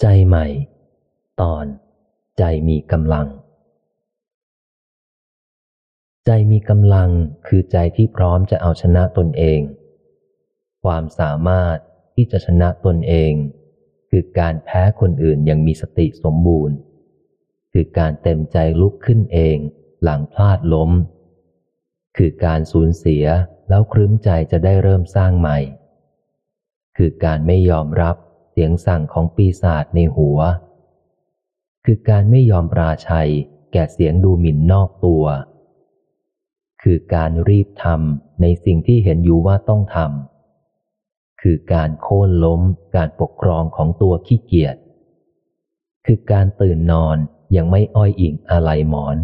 ใจใหม่ ตอน ใจมีกำลัง ใจมีกำลังคือใจที่พร้อมจะเอาชนะตนเอง ความสามารถที่จะชนะตนเอง คือการแพ้คนอื่นอย่างมีสติสมบูรณ์ คือการเต็มใจลุกขึ้นเองหลังพลาดล้ม คือการสูญเสียแล้วครึ้มใจจะได้เริ่มสร้างใหม่ คือการไม่ยอมรับ เสียงสั่งของปีศาจในหัว คือการไม่ยอมปราชัยแก่เสียงดูหมิ่นนอกตัว คือการรีบทำในสิ่งที่เห็นอยู่ว่าต้องทำคือการโค่นล้มการปกครองของตัวขี้เกียจคือการตื่นนอนยังไม่อ้อยอิงอะไรหมอน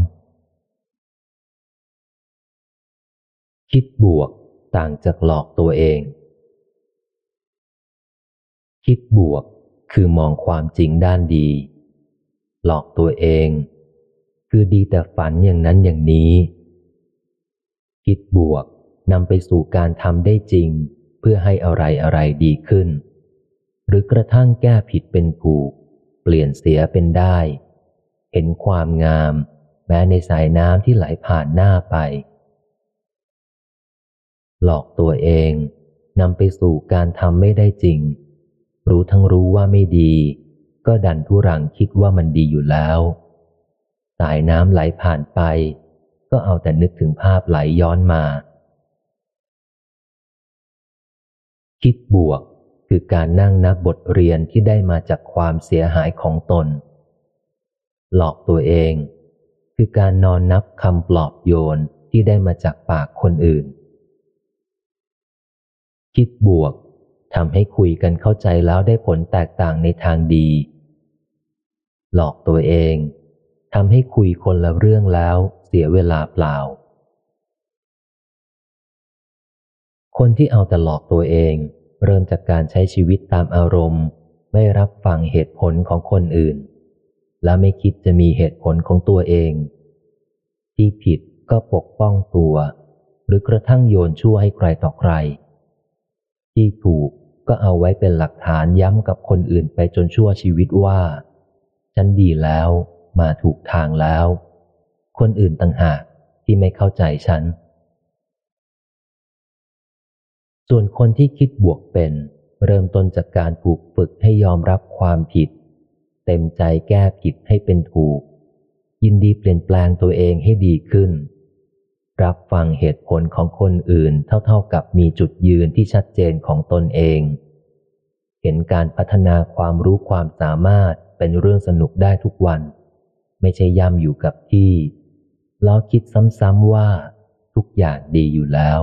คิดบวกต่างจากหลอกตัวเอง คิดบวก คือมองความจริงด้านดี หลอกตัวเอง คือดีแต่ฝันอย่างนั้นอย่างนี้ คิดบวกนำไปสู่การทำได้จริง เพื่อให้อะไรอะไรดีขึ้น หรือกระทั่งแก้ผิดเป็นถูก เปลี่ยนเสียเป็นได้ เห็นความงาม แม้ในสายน้ำที่ไหลผ่านหน้าไป หลอกตัวเองนำไปสู่การทำไม่ได้จริง รู้ทั้งรู้ว่าไม่ดี ก็ดันทุรังคิดว่ามันดีอยู่แล้ว สายน้ำไหลผ่านไป ก็เอาแต่นึกถึงภาพไหลย้อนมา คิดบวกคือการนั่งนับบทเรียนที่ได้มาจากความเสียหายของตน หลอกตัวเอง คือการนอนนับคำปลอบโยนที่ได้มาจากปากคนอื่น คิดบวก ทำให้คุยกันเข้าใจแล้วได้ผลแตกต่างในทางดี หลอกตัวเองทำให้คุยคนละเรื่องแล้วเสียเวลาเปล่า คนที่เอาแต่หลอกตัวเอง เริ่มจากการใช้ชีวิตตามอารมณ์ ไม่รับฟังเหตุผลของคนอื่น และไม่คิดจะมีเหตุผลของตัวเอง ที่ผิดก็ปกป้องตัว หรือกระทั่งโยนชั่วให้ใครต่อใคร ที่ถูก ก็เอาไว้เป็นหลักฐานย้ำกับคนอื่นไปจนชั่วชีวิตว่า ฉันดีแล้ว มาถูกทางแล้ว คนอื่นต่างหากที่ไม่เข้าใจฉัน ส่วนคนที่คิดบวกเป็น เริ่มต้นจากการถูกฝึกให้ยอมรับความผิด เต็มใจแก้ผิดให้เป็นถูก ยินดีเปลี่ยนแปลงตัวเองให้ดีขึ้น รับฟังเหตุผลของคนอื่นเท่าๆกับมีจุดยืนที่ชัดเจนของตนเอง เห็นการพัฒนาความรู้ความสามารถเป็นเรื่องสนุกได้ทุกวัน ไม่ใช่ย่ำอยู่กับที่ล้อคิดซ้ำๆว่า ทุกอย่างดีอยู่แล้ว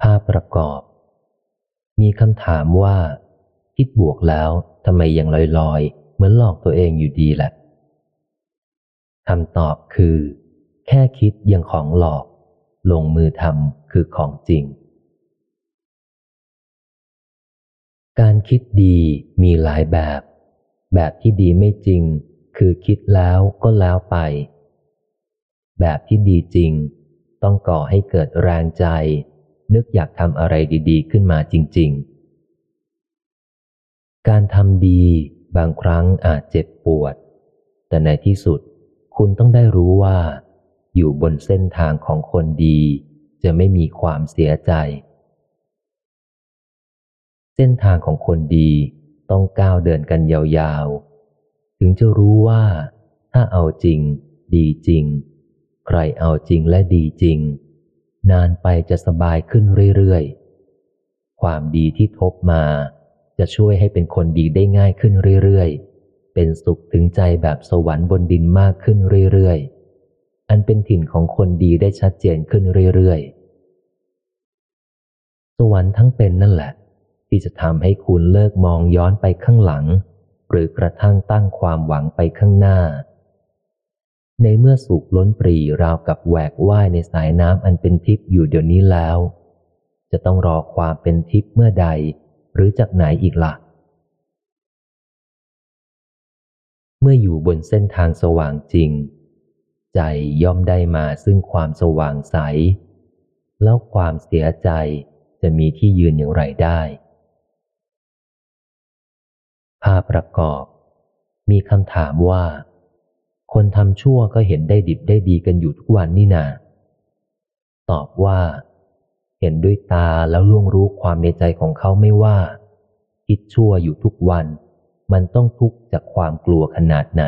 ภาพประกอบ มีคำถามว่า คิดบวกแล้วทำไมยังลอยๆ เหมือนหลอกตัวเองอยู่ดีแหละ คำตอบคือ แค่คิดยังของหลอก ลงมือทำคือของจริง การคิดดีมีหลายแบบ แบบที่ดีไม่จริง คือคิดแล้วก็แล้วไป แบบที่ดีจริง ต้องก่อให้เกิดแรงใจ นึกอยากทำอะไรดีๆ ขึ้นมาจริง ๆ การทำดีบางครั้งอาจเจ็บปวด แต่ในที่สุด คุณต้องได้รู้ว่า อยู่บนเส้นทางของคนดี จะไม่มีความเสียใจ เส้นทางของคนดีต้องก้าวเดินกันยาวๆ ถึงจะรู้ว่า ถ้าเอาจริง ดีจริง ใครเอาจริงและดีจริง นานไปจะสบายขึ้นเรื่อยๆ ความดีที่ทบมาจะช่วยให้เป็นคนดีได้ง่ายขึ้นเรื่อยๆ เป็นสุขถึงใจแบบสวรรค์บนดินมากขึ้นเรื่อยๆ อันเป็นถิ่นของคนดีได้ชัดเจนขึ้นเรื่อยๆ สวรรค์ทั้งเป็นนั่นแหละ ที่จะทำให้คุณเลิกมองย้อนไปข้างหลัง หรือกระทั่งตั้งความหวังไปข้างหน้า ในเมื่อสุขล้นปรีราวกับแหวกว่ายในสายน้ำอันเป็นทิพย์อยู่เดี๋ยวนี้แล้ว จะต้องรอความเป็นทิพย์เมื่อใด หรือจากไหนอีกละ่ะ มื่ออยู่บนเส้นทางสว่างจริง ใจย่อมได้มาซึ่งความสว่างใส แล้วความเสียใจจะมีที่ยืนอย่างไรได้ ภาพประกอบ มีคำถามว่า คนทำชั่วก็เห็นได้ดิบได้ดีกันอยู่ทุกวันนี่นา ตอบว่า เห็นด้วยตาแล้วล่วงรู้ความในใจของเขาไม่ว่า คิดชั่วอยู่ทุกวัน มันต้องทุกข์จากความกลัวขนาดไหน